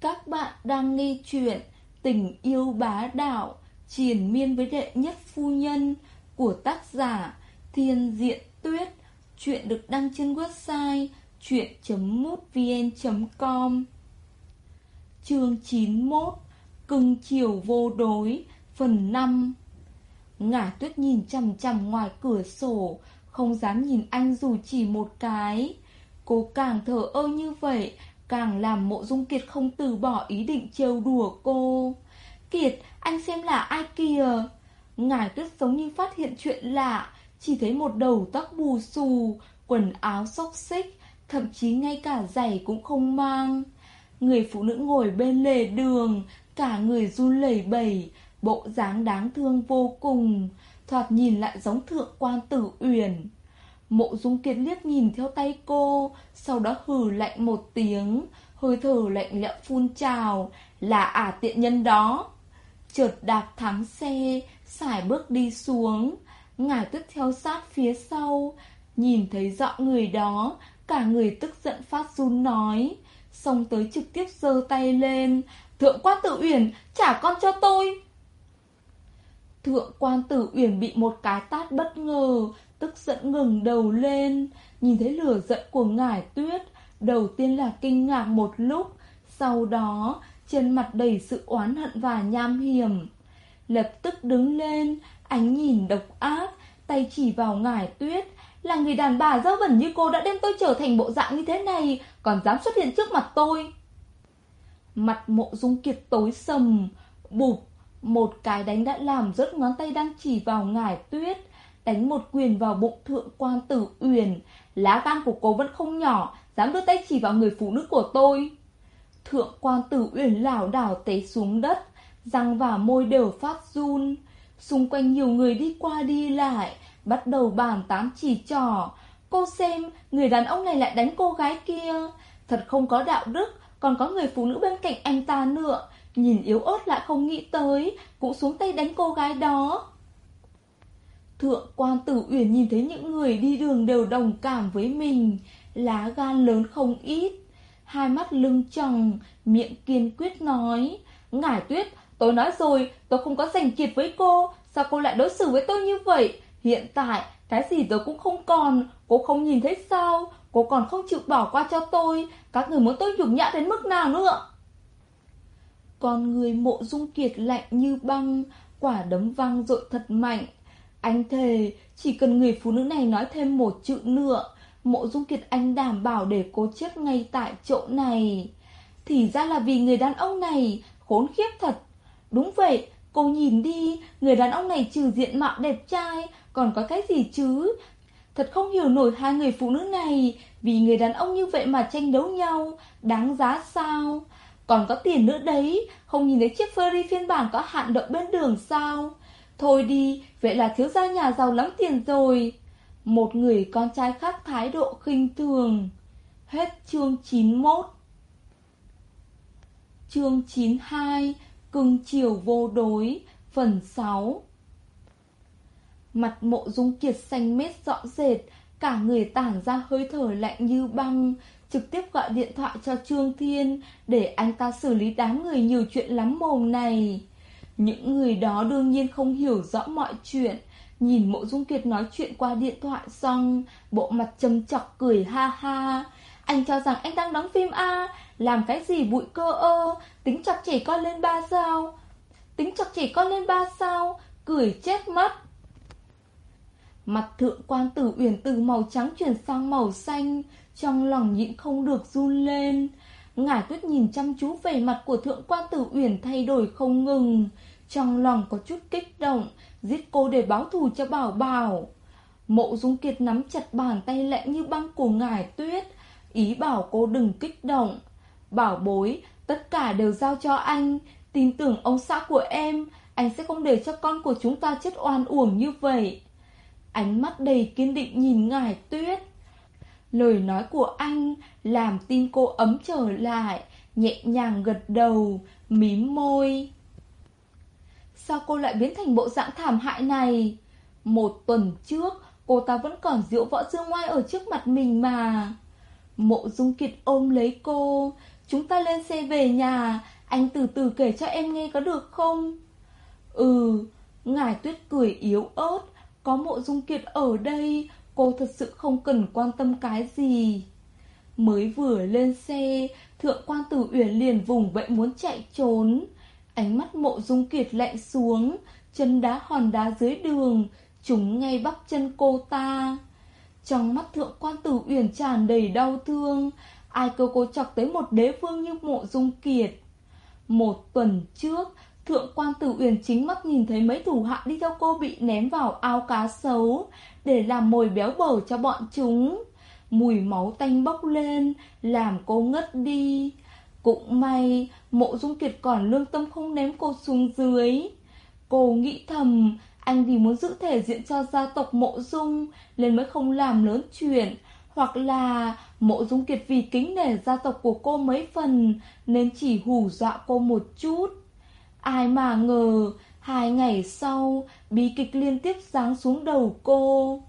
Các bạn đang nghe chuyện Tình yêu bá đạo Triền miên với đệ nhất phu nhân Của tác giả Thiên Diện Tuyết. Chuyện được đăng trên website chuyện.mútvn.com Chương 91 Cưng chiều vô đối, Phần 5 Ngả tuyết nhìn chằm chằm ngoài cửa sổ, Không dám nhìn anh dù chỉ một cái. Cô càng thở ơ như vậy Càng làm mộ dung kiệt không từ bỏ ý định trêu đùa cô. Kiệt, anh xem là ai kìa? Ngài tuyết giống như phát hiện chuyện lạ Chỉ thấy một đầu tóc bù xù Quần áo xốc xích Thậm chí ngay cả giày cũng không mang. Người phụ nữ ngồi bên lề đường Cả người run lẩy bẩy Bộ dáng đáng thương vô cùng Thoạt nhìn lại giống thượng quan tử uyển. Mộ dung kiệt liếc nhìn theo tay cô, Sau đó hừ lạnh một tiếng, Hơi thở lạnh lẽo phun trào. Là ả tiện nhân đó. Chợt đạp thắng xe, Xài bước đi xuống. Ngài tức theo sát phía sau. Nhìn thấy rõ người đó, Cả người tức giận phát run nói. Xông tới trực tiếp giơ tay lên. Thượng quan tử uyển, Trả con cho tôi. Thượng quan tử uyển bị một cái tát bất ngờ tức giận ngừng đầu lên, nhìn thấy lửa giận của ngải tuyết, đầu tiên là kinh ngạc một lúc, sau đó trên mặt đầy sự oán hận và nham hiểm. Lập tức đứng lên, ánh nhìn độc ác, tay chỉ vào ngải tuyết, là người đàn bà dơ bẩn như cô đã đem tôi trở thành bộ dạng như thế này, còn dám xuất hiện trước mặt tôi. Mặt mộ dung kiệt tối sầm, bụp, một cái đánh đã làm rớt ngón tay đang chỉ vào ngải tuyết, đánh một quyền vào bụng thượng quan tử uyển. Lá gan của cô vẫn không nhỏ, dám đưa tay chỉ vào người phụ nữ của tôi. Thượng quan tử uyển lảo đảo té xuống đất, răng và môi đều phát run. Xung quanh nhiều người đi qua đi lại, bắt đầu bàn tán chỉ trỏ. Cô xem, người đàn ông này lại đánh cô gái kia. Thật không có đạo đức, còn có người phụ nữ bên cạnh anh ta nữa. Nhìn yếu ớt lại không nghĩ tới, cũng xuống tay đánh cô gái đó. Thượng quan tử uyển nhìn thấy những người đi đường đều đồng cảm với mình, lá gan lớn không ít. Hai mắt lưng tròng, miệng kiên quyết nói, Ngải tuyết, tôi nói rồi, tôi không có giành kiệt với cô, sao cô lại đối xử với tôi như vậy? Hiện tại, cái gì tôi cũng không còn, cô không nhìn thấy sao, cô còn không chịu bỏ qua cho tôi, các người muốn tôi nhục nhã đến mức nào nữa? còn người mộ dung kiệt lạnh như băng, quả đấm văng rội thật mạnh. Anh thề, chỉ cần người phụ nữ này nói thêm một chữ nữa, mộ dung kiệt anh đảm bảo để cô chết ngay tại chỗ này. Thì ra là vì người đàn ông này, khốn khiếp thật. Đúng vậy, cô nhìn đi, người đàn ông này trừ diện mạo đẹp trai, còn có cái gì chứ? Thật không hiểu nổi hai người phụ nữ này, vì người đàn ông như vậy mà tranh đấu nhau, đáng giá sao? Còn có tiền nữa đấy, không nhìn thấy chiếc Ferrari phiên bản có hạn động bên đường sao? Thôi đi, vậy là thiếu gia nhà giàu lắm tiền rồi. Một người con trai khác thái độ khinh thường. Hết chương 91 Chương 92 Cưng chiều vô đối Phần 6 Mặt mộ dung kiệt xanh mét rõ rệt Cả người tản ra hơi thở lạnh như băng Trực tiếp gọi điện thoại cho Trương Thiên Để anh ta xử lý đám người nhiều chuyện lắm mồm này những người đó đương nhiên không hiểu rõ mọi chuyện. Nhìn mộ dung kiệt nói chuyện qua điện thoại xong, bộ mặt trầm chọc cười ha ha. Anh cho rằng anh đang đóng phim A, làm cái gì bụi cơ ơ, tính chọc trẻ con lên ba sao. Tính chọc trẻ con lên ba sao, cười chết mất. Mặt thượng quan tử uyển từ màu trắng chuyển sang màu xanh, trong lòng nhịn không được run lên. Ngải tuyết nhìn chăm chú về mặt của thượng quan tử uyển thay đổi không ngừng. Trong lòng có chút kích động, giết cô để báo thù cho bảo bảo. Mộ Dung Kiệt nắm chặt bàn tay lạnh như băng của ngải tuyết, ý bảo cô đừng kích động. Bảo bối, tất cả đều giao cho anh, tin tưởng ông xã của em, anh sẽ không để cho con của chúng ta chết oan uổng như vậy. Ánh mắt đầy kiên định nhìn ngải tuyết. Lời nói của anh làm tim cô ấm trở lại, nhẹ nhàng gật đầu, mím môi. Sao cô lại biến thành bộ dạng thảm hại này? Một tuần trước, cô ta vẫn còn diễu võ dương ngoai ở trước mặt mình mà. Mộ Dung Kiệt ôm lấy cô, chúng ta lên xe về nhà, anh từ từ kể cho em nghe có được không? Ừ, ngài tuyết cười yếu ớt, có mộ dung kiệt ở đây, cô thật sự không cần quan tâm cái gì. Mới vừa lên xe, thượng quan tử uyển liền vùng vậy muốn chạy trốn. Ánh mắt mộ dung kiệt lạnh xuống, chân đá hòn đá dưới đường, chúng ngay bắp chân cô ta. Trong mắt thượng quan tử uyển tràn đầy đau thương, ai cơ cô chọc tới một đế vương như mộ dung kiệt. Một tuần trước, thượng quan tử uyển chính mắt nhìn thấy mấy thủ hạ đi theo cô bị ném vào ao cá sấu, để làm mồi béo bở cho bọn chúng. Mùi máu tanh bốc lên, làm cô ngất đi. Cũng may, mộ dung kiệt còn lương tâm không ném cô xuống dưới. Cô nghĩ thầm, anh vì muốn giữ thể diện cho gia tộc mộ dung, nên mới không làm lớn chuyện. Hoặc là mộ dung kiệt vì kính nể gia tộc của cô mấy phần, nên chỉ hù dọa cô một chút. Ai mà ngờ, hai ngày sau, bí kịch liên tiếp giáng xuống đầu cô.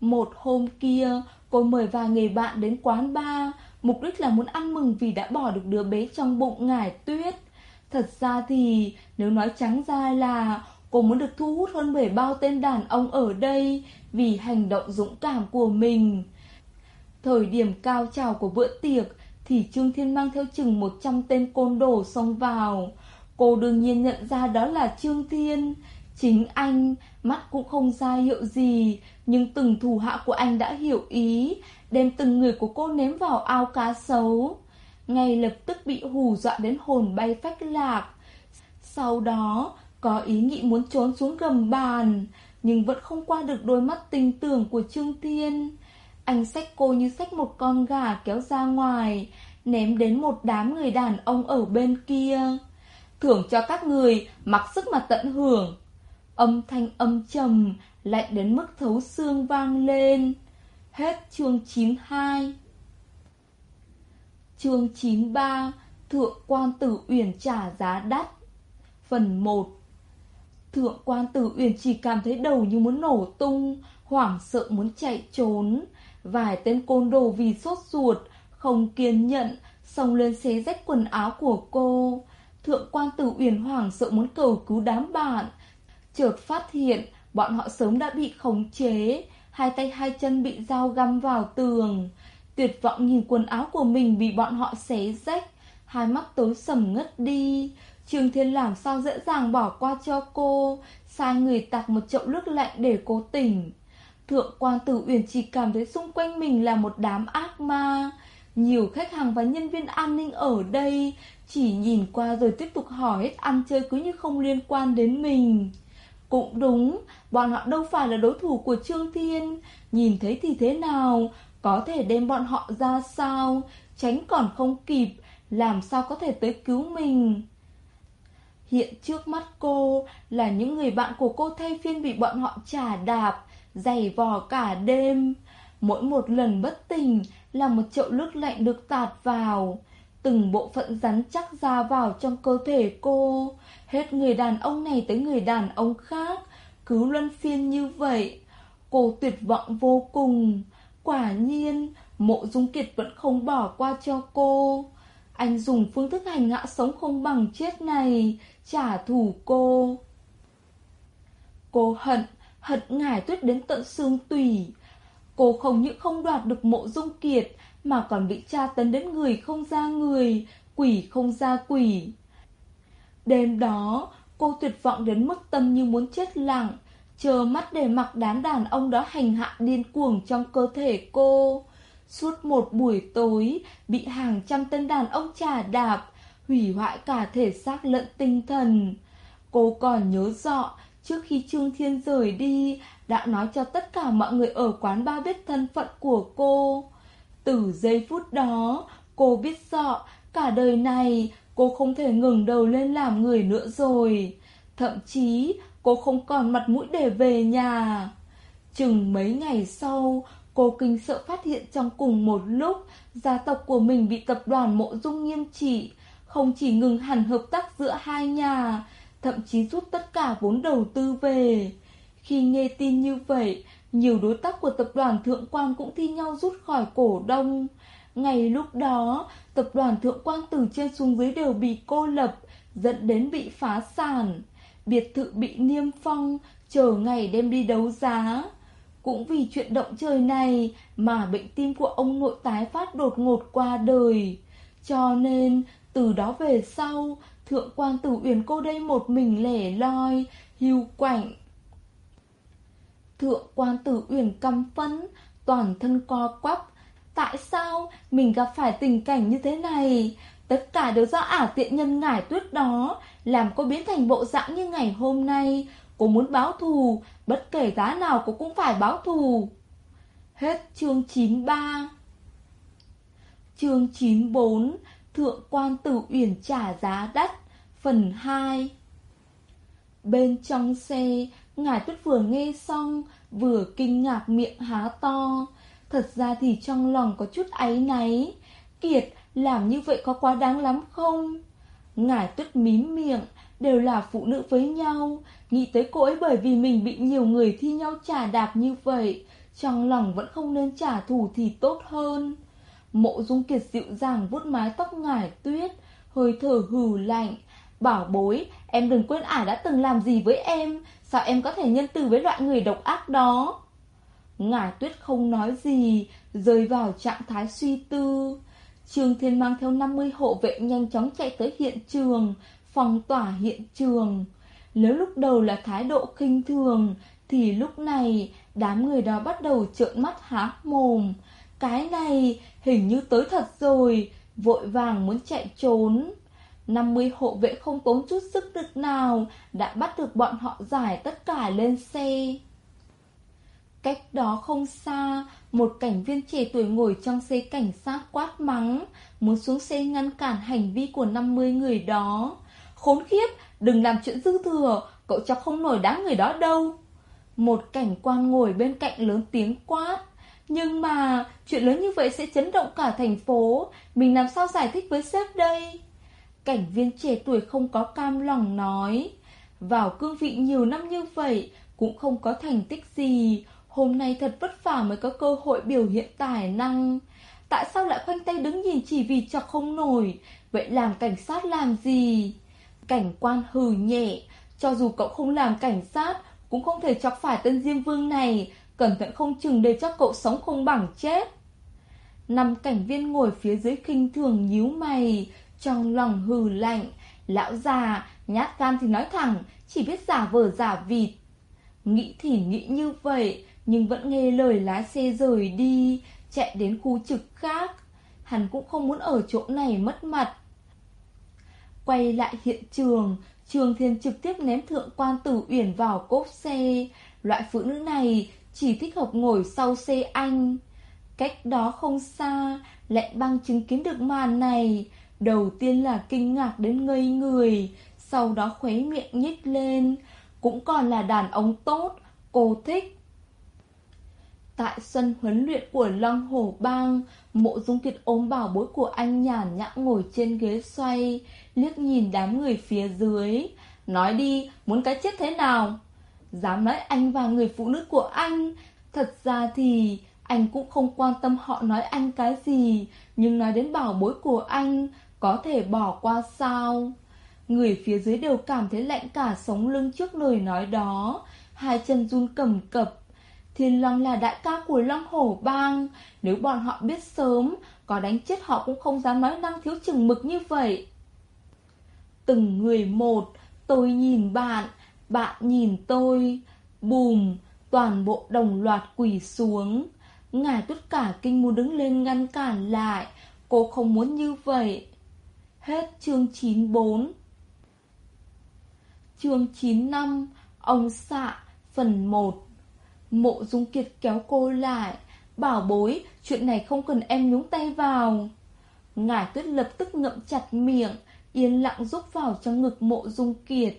Một hôm kia, cô mời vài người bạn đến quán bar, mục đích là muốn ăn mừng vì đã bỏ được đứa bé trong bụng ngải tuyết. Thật ra thì, nếu nói trắng ra là cô muốn được thu hút hơn bởi bao tên đàn ông ở đây vì hành động dũng cảm của mình. Thời điểm cao trào của bữa tiệc thì Trương Thiên mang theo chừng 100 tên côn đồ xông vào. Cô đương nhiên nhận ra đó là Trương Thiên. Chính anh, mắt cũng không ra hiệu gì, nhưng từng thủ hạ của anh đã hiểu ý, đem từng người của cô ném vào ao cá sấu. Ngay lập tức bị hù dọa đến hồn bay phách lạc. Sau đó, có ý nghĩ muốn trốn xuống gầm bàn, nhưng vẫn không qua được đôi mắt tình tưởng của Trương Thiên. Anh xách cô như xách một con gà kéo ra ngoài, ném đến một đám người đàn ông ở bên kia. Thưởng cho các người, mặc sức mà tận hưởng. Âm thanh âm trầm, lạnh đến mức thấu xương vang lên. Hết chương 92 Chương 93 Thượng quan tử uyển trả giá đắt. Phần 1 Thượng quan tử uyển chỉ cảm thấy đầu như muốn nổ tung Hoảng sợ muốn chạy trốn. Vài tên côn đồ vì sốt ruột Không kiên nhẫn Xông lên xé rách quần áo của cô. Thượng quan tử uyển hoảng sợ muốn cầu cứu đám bạn Chợt phát hiện Bọn họ sớm đã bị khống chế, Hai tay hai chân bị dao găm vào tường. Tuyệt vọng nhìn quần áo của mình bị bọn họ xé rách, Hai mắt tối sầm ngất đi. Trương Thiên làm sao dễ dàng bỏ qua cho cô, Sai người tạt một chậu nước lạnh để cô tỉnh. Thượng quan tử uyển chỉ cảm thấy xung quanh mình là một đám ác ma. Nhiều khách hàng và nhân viên an ninh ở đây Chỉ nhìn qua rồi tiếp tục hỏi hết ăn chơi cứ như không liên quan đến mình. Cũng đúng, bọn họ đâu phải là đối thủ của Trương Thiên Nhìn thấy thì thế nào, có thể đem bọn họ ra sao Tránh còn không kịp, làm sao có thể tới cứu mình Hiện trước mắt cô là những người bạn của cô thay phiên bị bọn họ trả đạp giày vò cả đêm. Mỗi một lần bất tình là một chậu nước lạnh được tạt vào. Từng bộ phận rắn chắc ra vào trong cơ thể cô. Hết người đàn ông này tới người đàn ông khác. Cứ luân phiên như vậy. Cô tuyệt vọng vô cùng. Quả nhiên, mộ dung kiệt vẫn không bỏ qua cho cô. Anh dùng phương thức hành hạ sống không bằng chết này, trả thù cô. Cô hận hận ngải tuyết đến tận xương tủy. Cô không những không đoạt được mộ dung kiệt, mà còn bị tra tấn đến người không ra người, quỷ không ra quỷ. Đêm đó, cô tuyệt vọng đến mức tâm như muốn chết lặng, chờ mắt để mặc đám đàn ông đó hành hạ điên cuồng trong cơ thể cô. Suốt một buổi tối, bị hàng trăm tên đàn ông trà đạp, hủy hoại cả thể xác lẫn tinh thần. Cô còn nhớ rõ, Trước khi Trương Thiên rời đi, đã nói cho tất cả mọi người ở quán ba biết thân phận của cô. Từ giây phút đó, cô biết rõ cả đời này cô không thể ngừng đầu lên làm người nữa rồi. Thậm chí cô không còn mặt mũi để về nhà. Chừng mấy ngày sau, cô kinh sợ phát hiện trong cùng một lúc gia tộc của mình bị tập đoàn mộ dung nghiêm trị. Không chỉ ngừng hẳn hợp tác giữa hai nhà, thậm chí rút tất cả vốn đầu tư về. Khi nghe tin như vậy, nhiều đối tác của tập đoàn Thượng Quan cũng thi nhau rút khỏi cổ đông. Ngày lúc đó, tập đoàn thượng quan từ trên xuống dưới đều bị cô lập, dẫn đến bị phá sản. Biệt thự bị niêm phong, chờ ngày đem đi đấu giá. Cũng vì chuyện động trời này mà bệnh tim của ông nội tái phát đột ngột qua đời. Cho nên, từ đó về sau, thượng quan tử uyển cô đây một mình lẻ loi, hưu quạnh. Thượng quan tử uyển căm phẫn, toàn thân co quắp. Tại sao mình gặp phải tình cảnh như thế này? Tất cả đều do ả tiện nhân ngải tuyết đó, làm cô biến thành bộ dạng như ngày hôm nay. Cô muốn báo thù, bất kể giá nào cô cũng phải báo thù. Hết chương 93 Chương 94 Thượng quan tử uyển trả giá đắt Phần 2 Bên trong xe, Ngài Tuyết vừa nghe xong, vừa kinh ngạc miệng há to. Thật ra thì trong lòng có chút áy náy. Kiệt, làm như vậy có quá đáng lắm không? Ngài Tuyết mím miệng, đều là phụ nữ với nhau. Nghĩ tới cô ấy bởi vì mình bị nhiều người thi nhau trả đạp như vậy. Trong lòng vẫn không nên trả thù thì tốt hơn. Mộ Dung Kiệt dịu dàng vuốt mái tóc Ngải Tuyết, hơi thở hừ lạnh. Bảo bối, em đừng quên ả đã từng làm gì với em, sao em có thể nhân từ với loại người độc ác đó? Ngải tuyết không nói gì, rơi vào trạng thái suy tư. Trường Thiên mang theo 50 hộ vệ nhanh chóng chạy tới hiện trường, phong tỏa hiện trường. Nếu lúc đầu là thái độ khinh thường, thì lúc này đám người đó bắt đầu trợn mắt há mồm. Cái này hình như tới thật rồi, vội vàng muốn chạy trốn. 50 hộ vệ không tốn chút sức lực nào đã bắt được bọn họ giải tất cả lên xe. Cách đó không xa, một cảnh viên trẻ tuổi ngồi trong xe cảnh sát quát mắng, muốn xuống xe ngăn cản hành vi của 50 người đó. Khốn khiếp, đừng làm chuyện dư thừa, cậu chắc không nổi đám người đó đâu. Một cảnh quan ngồi bên cạnh lớn tiếng quát. Nhưng mà, chuyện lớn như vậy sẽ chấn động cả thành phố, mình làm sao giải thích với sếp đây? Cảnh viên trẻ tuổi không có cam lòng nói. Vào cương vị nhiều năm như vậy, cũng không có thành tích gì. Hôm nay thật vất vả mới có cơ hội biểu hiện tài năng. Tại sao lại khoanh tay đứng nhìn chỉ vì chọc không nổi? Vậy làm cảnh sát làm gì? Cảnh quan hừ nhẹ. Cho dù cậu không làm cảnh sát, cũng không thể chọc phải tên Diêm Vương này. Cẩn thận không chừng để cho cậu sống không bằng chết. Năm cảnh viên ngồi phía dưới khinh thường nhíu mày, trong lòng hừ lạnh, lão già, nhát gan thì nói thẳng, chỉ biết giả vờ giả vịt. Nghĩ thì nghĩ như vậy, nhưng vẫn nghe lời lái xe rời đi, chạy đến khu trực khác. Hắn cũng không muốn ở chỗ này mất mặt. Quay lại hiện trường, Trường Thiên trực tiếp ném thượng quan tử uyển vào cốp xe. Loại phụ nữ này chỉ thích hợp ngồi sau xe anh. Cách đó không xa, lệnh băng chứng kiến được màn này, Đầu tiên là kinh ngạc đến ngây người, sau đó khuấy miệng nhích lên. Cũng còn là đàn ông tốt, cô thích. Tại sân huấn luyện của Long Hổ Bang, mộ dung kiệt ôm bảo bối của anh nhàn nhã ngồi trên ghế xoay, liếc nhìn đám người phía dưới. Nói đi, muốn cái chết thế nào? Dám nói anh và người phụ nữ của anh, thật ra thì anh cũng không quan tâm họ nói anh cái gì, nhưng nói đến bảo bối của anh, có thể bỏ qua sao? Người phía dưới đều cảm thấy lạnh cả sống lưng trước lời nói đó, hai chân run cầm cập. Thiên Long là đại ca của Long Hổ Bang, nếu bọn họ biết sớm, có đánh chết họ cũng không dám nói năng thiếu chừng mực như vậy. Từng người một, tôi nhìn bạn, bạn nhìn tôi, bùm, toàn bộ đồng loạt quỳ xuống. Ngài tất cả kinh muốn đứng lên ngăn cản lại, cô không muốn như vậy. Hết chương 94 Chương 95 Ông xạ Phần 1 Mộ Dung Kiệt kéo cô lại, Bảo bối, Chuyện này không cần em nhúng tay vào. Ngải tuyết lập tức ngậm chặt miệng, Yên lặng rúc vào trong ngực mộ Dung Kiệt.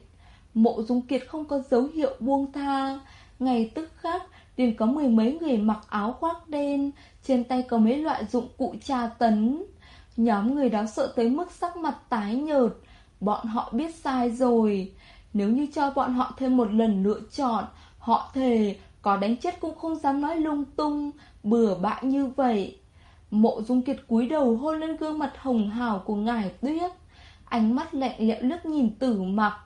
Mộ Dung Kiệt không có dấu hiệu buông tha. Ngày tức khắc, liền có mười mấy người mặc áo khoác đen, Trên tay có mấy loại dụng cụ trà tấn. Nhóm người đó sợ tới mức sắc mặt tái nhợt Bọn họ biết sai rồi Nếu như cho bọn họ thêm một lần lựa chọn Họ thề Có đánh chết cũng không dám nói lung tung Bừa bãi như vậy Mộ Dung Kiệt cúi đầu hôn lên gương mặt hồng hào của ngài tuyết. Ánh mắt lạnh lẽo lướt nhìn tử mặc.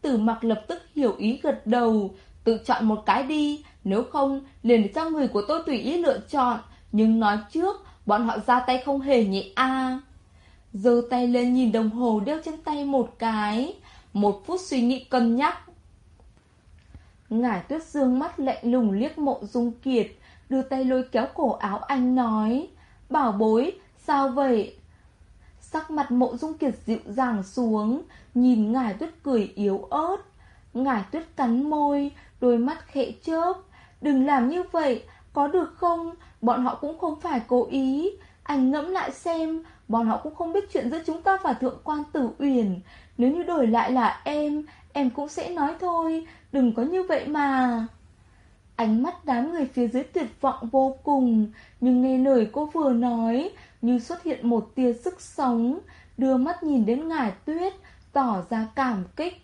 Tử mặc lập tức hiểu ý gật đầu. Tự chọn một cái đi, nếu không liền để cho người của tôi tùy ý lựa chọn. Nhưng nói trước, bọn họ ra tay không hề nhẹ a giơ tay lên nhìn đồng hồ đeo trên tay một cái. Một phút suy nghĩ cân nhắc. Ngải tuyết dương mắt lạnh lùng liếc mộ dung kiệt, đưa tay lôi kéo cổ áo anh nói. Bảo bối, sao vậy? Sắc mặt mộ dung kiệt dịu dàng xuống, nhìn ngải tuyết cười yếu ớt. Ngải tuyết cắn môi, đôi mắt khẽ chớp. Đừng làm như vậy, có được không? Bọn họ cũng không phải cố ý. Anh ngẫm lại xem, bọn họ cũng không biết chuyện giữa chúng ta và thượng quan tử uyển. Nếu như đổi lại là em, em cũng sẽ nói thôi, đừng có như vậy mà. Ánh mắt đám người phía dưới tuyệt vọng vô cùng, nhưng nghe lời cô vừa nói, như xuất hiện một tia sức sống, đưa mắt nhìn đến ngải tuyết, tỏ ra cảm kích.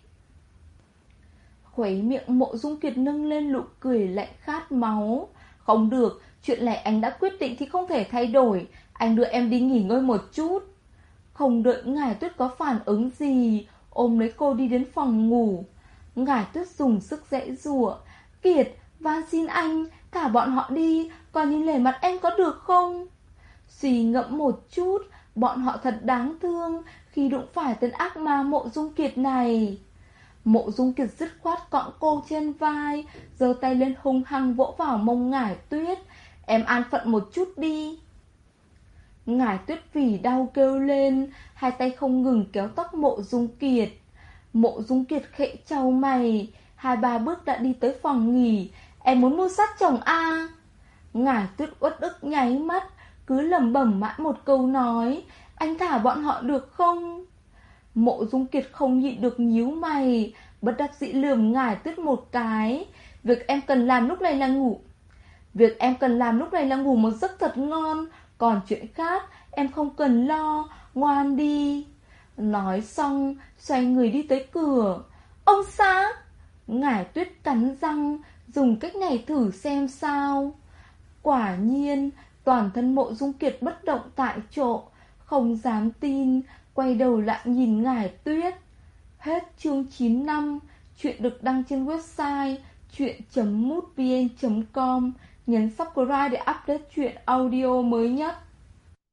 Khuấy miệng mộ dung kiệt nâng lên nụ cười lạnh khát máu. Không được, chuyện này anh đã quyết định thì không thể thay đổi, anh đưa em đi nghỉ ngơi một chút. Không đợi ngài tuyết có phản ứng gì, ôm lấy cô đi đến phòng ngủ. ngài tuyết dùng sức dễ dụa Kiệt, van xin anh, thả bọn họ đi, coi nhìn lề mặt em có được không? Suy ngẫm một chút, bọn họ thật đáng thương khi đụng phải tên ác ma mộ dung kiệt này. Mộ dung kiệt dứt khoát cõng cô trên vai, giơ tay lên hung hăng vỗ vào mông ngải tuyết. Em an phận một chút đi. Ngải tuyết vì đau kêu lên, hai tay không ngừng kéo tóc mộ dung kiệt. Mộ dung kiệt khệ trao mày, hai ba bước đã đi tới phòng nghỉ. Em muốn mua sát chồng A. Ngải tuyết uất ức nháy mắt, cứ lẩm bẩm mãi một câu nói, anh thả bọn họ được không? Mộ dung kiệt không nhịn được nhíu mày, bất đắc dĩ lườm ngải tuyết một cái. Việc em cần làm lúc này là ngủ. Việc em cần làm lúc này là ngủ một giấc thật ngon, còn chuyện khác em không cần lo, ngoan đi. Nói xong, xoay người đi tới cửa. Ông xã! Ngải tuyết cắn răng, dùng cách này thử xem sao. Quả nhiên, toàn thân mộ dung kiệt bất động tại chỗ, không dám tin, quay đầu lại nhìn ngải tuyết. Hết chương 9 năm, chuyện được đăng trên website chuyện.mútvn.com, nhấn subscribe để update chuyện audio mới nhất.